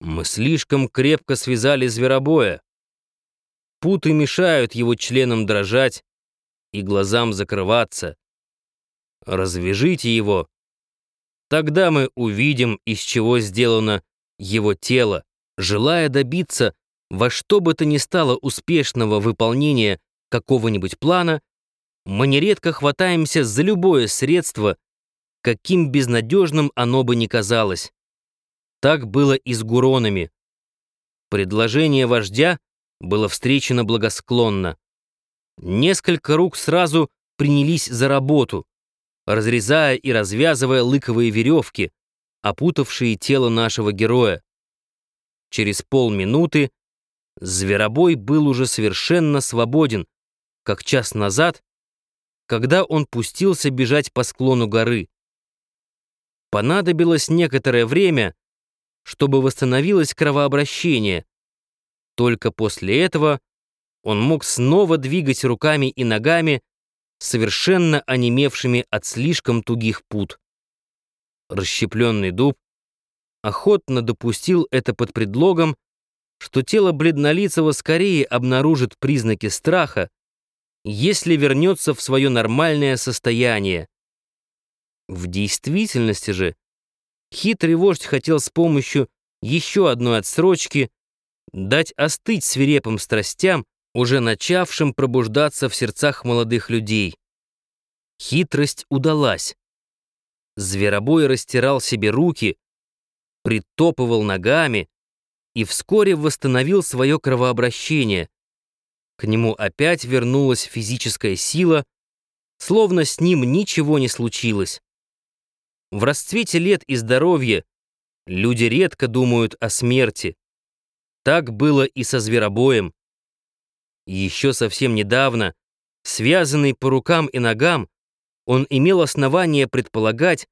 Мы слишком крепко связали зверобоя. Путы мешают его членам дрожать и глазам закрываться. Развяжите его. Тогда мы увидим, из чего сделано его тело, желая добиться во что бы то ни стало успешного выполнения какого-нибудь плана, мы нередко хватаемся за любое средство, каким безнадежным оно бы ни казалось. Так было и с гуронами. Предложение вождя было встречено благосклонно. Несколько рук сразу принялись за работу, разрезая и развязывая лыковые веревки, опутавшие тело нашего героя. Через полминуты зверобой был уже совершенно свободен, как час назад, когда он пустился бежать по склону горы. Понадобилось некоторое время, чтобы восстановилось кровообращение. Только после этого он мог снова двигать руками и ногами, совершенно онемевшими от слишком тугих пут. Расщепленный дуб охотно допустил это под предлогом, что тело бледнолицего скорее обнаружит признаки страха, если вернется в свое нормальное состояние. В действительности же Хитрый вождь хотел с помощью еще одной отсрочки дать остыть свирепым страстям, уже начавшим пробуждаться в сердцах молодых людей. Хитрость удалась. Зверобой растирал себе руки, притопывал ногами и вскоре восстановил свое кровообращение. К нему опять вернулась физическая сила, словно с ним ничего не случилось. В расцвете лет и здоровья люди редко думают о смерти. Так было и со зверобоем. Еще совсем недавно, связанный по рукам и ногам, он имел основание предполагать,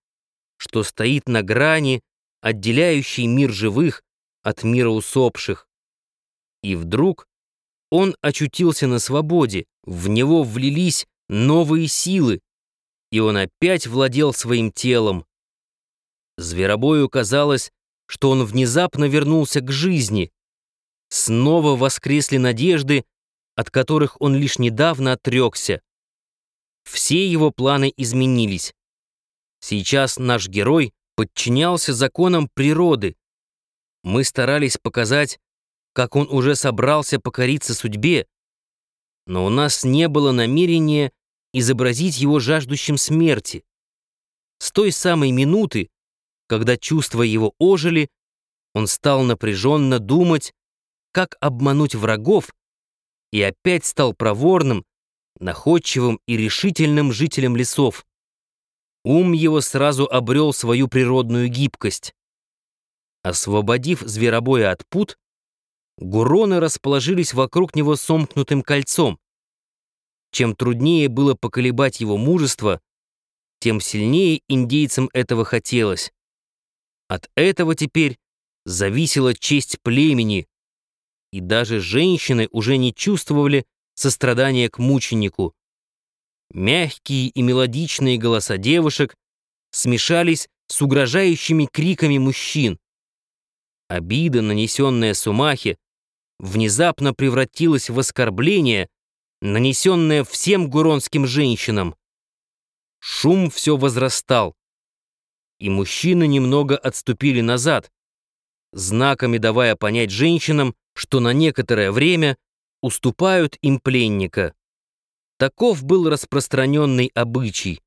что стоит на грани, отделяющей мир живых от мира усопших. И вдруг он очутился на свободе, в него влились новые силы, и он опять владел своим телом. Зверобою казалось, что он внезапно вернулся к жизни. Снова воскресли надежды, от которых он лишь недавно отрекся. Все его планы изменились. Сейчас наш герой подчинялся законам природы. Мы старались показать, как он уже собрался покориться судьбе, но у нас не было намерения изобразить его жаждущим смерти. С той самой минуты, когда чувства его ожили, он стал напряженно думать, как обмануть врагов, и опять стал проворным, находчивым и решительным жителем лесов. Ум его сразу обрел свою природную гибкость. Освободив зверобоя от пут, гуроны расположились вокруг него сомкнутым кольцом. Чем труднее было поколебать его мужество, тем сильнее индейцам этого хотелось. От этого теперь зависела честь племени, и даже женщины уже не чувствовали сострадания к мученику. Мягкие и мелодичные голоса девушек смешались с угрожающими криками мужчин. Обида, нанесенная Сумахе, внезапно превратилась в оскорбление, нанесенное всем гуронским женщинам. Шум все возрастал, и мужчины немного отступили назад, знаками давая понять женщинам, что на некоторое время уступают им пленника. Таков был распространенный обычай.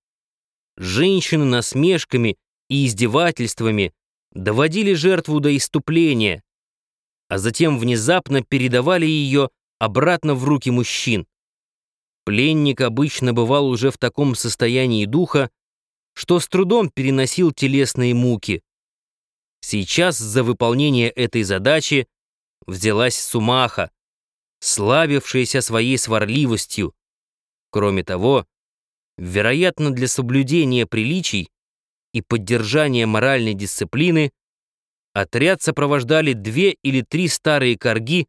Женщины насмешками и издевательствами доводили жертву до иступления, а затем внезапно передавали ее обратно в руки мужчин. Пленник обычно бывал уже в таком состоянии духа, что с трудом переносил телесные муки. Сейчас за выполнение этой задачи взялась Сумаха, славившаяся своей сварливостью. Кроме того, вероятно, для соблюдения приличий и поддержания моральной дисциплины отряд сопровождали две или три старые корги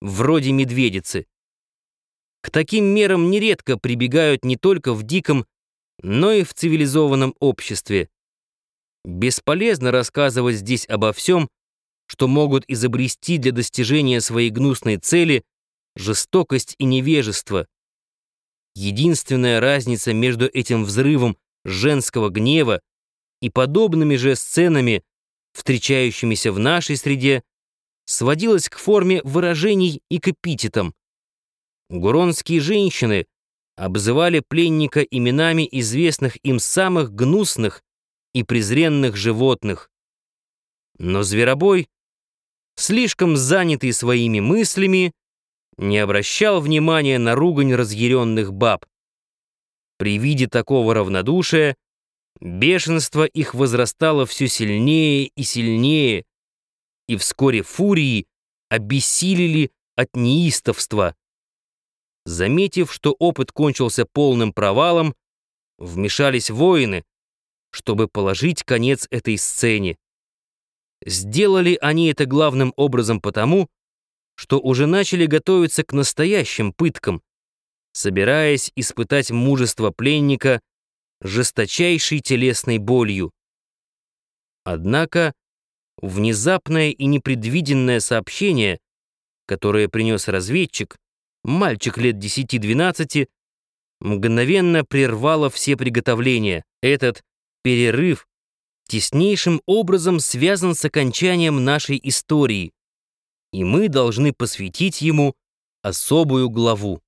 вроде медведицы. К таким мерам нередко прибегают не только в диком, но и в цивилизованном обществе. Бесполезно рассказывать здесь обо всем, что могут изобрести для достижения своей гнусной цели жестокость и невежество. Единственная разница между этим взрывом женского гнева и подобными же сценами, встречающимися в нашей среде, сводилась к форме выражений и к эпитетам. Гуронские женщины обзывали пленника именами известных им самых гнусных и презренных животных. Но зверобой, слишком занятый своими мыслями, не обращал внимания на ругань разъяренных баб. При виде такого равнодушия бешенство их возрастало все сильнее и сильнее, и вскоре фурии обессилели от неистовства. Заметив, что опыт кончился полным провалом, вмешались воины, чтобы положить конец этой сцене. Сделали они это главным образом потому, что уже начали готовиться к настоящим пыткам, собираясь испытать мужество пленника жесточайшей телесной болью. Однако внезапное и непредвиденное сообщение, которое принес разведчик, мальчик лет 10-12, мгновенно прервало все приготовления. Этот перерыв теснейшим образом связан с окончанием нашей истории, и мы должны посвятить ему особую главу.